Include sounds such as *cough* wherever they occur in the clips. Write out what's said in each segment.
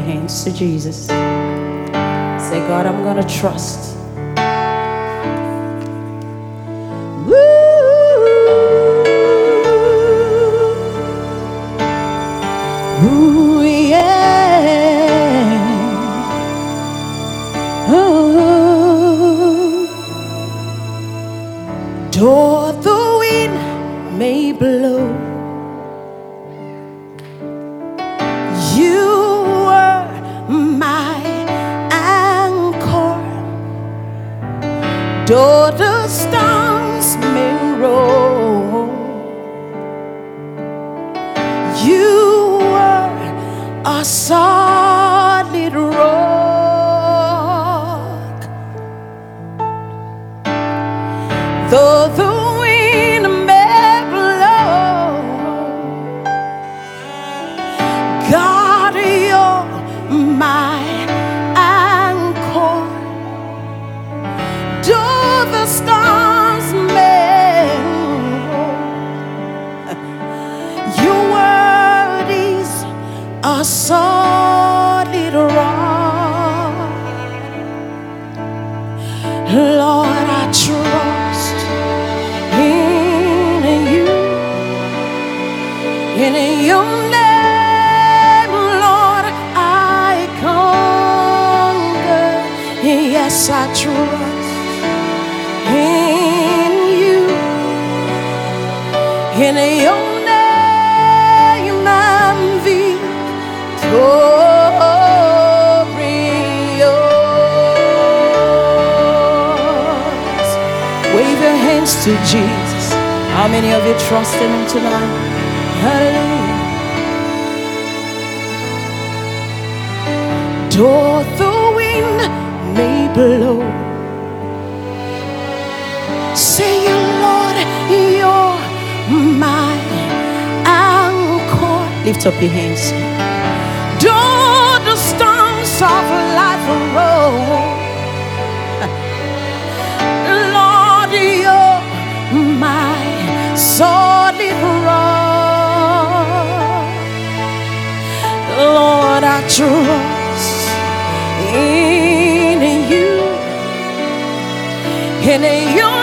your hands to Jesus. Say, God, I'm going to trust. Ooh, yeah. Ooh. Though the wind may blow, Though the storms may roll, you were a solid rock. Though the a solid rock. Lord, I trust in you, in your name, Lord, I conquer. Yes, I trust in you, in your name, I'm. Wave your hands to Jesus. How many of you trust in Him tonight? Hallelujah. Though the wind may blow, say, Lord, you're my anchor. Lift up your hands. Trust in you. In your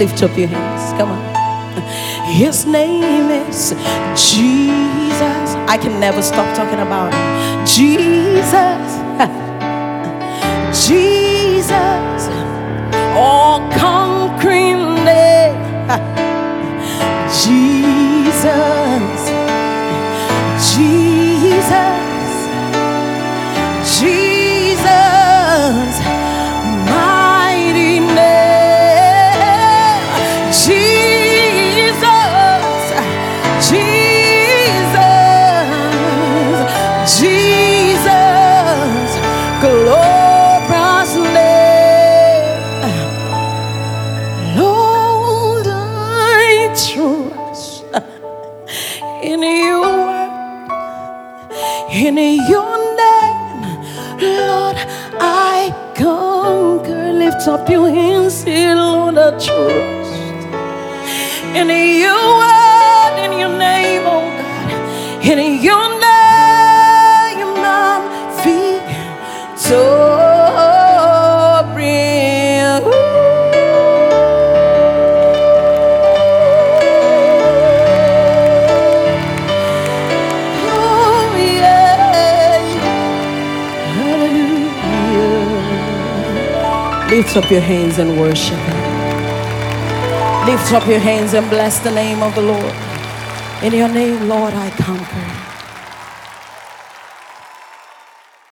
Lift up your hands. Come on. His name is Jesus. I can never stop talking about him. Jesus. *laughs* Jesus. In your name, Lord, I conquer. Lift up your hands, say, Lord, I trust. In your word, in your name, oh God. In your Lift up your hands and worship Him. Lift up your hands and bless the name of the Lord. In your name, Lord, I conquer.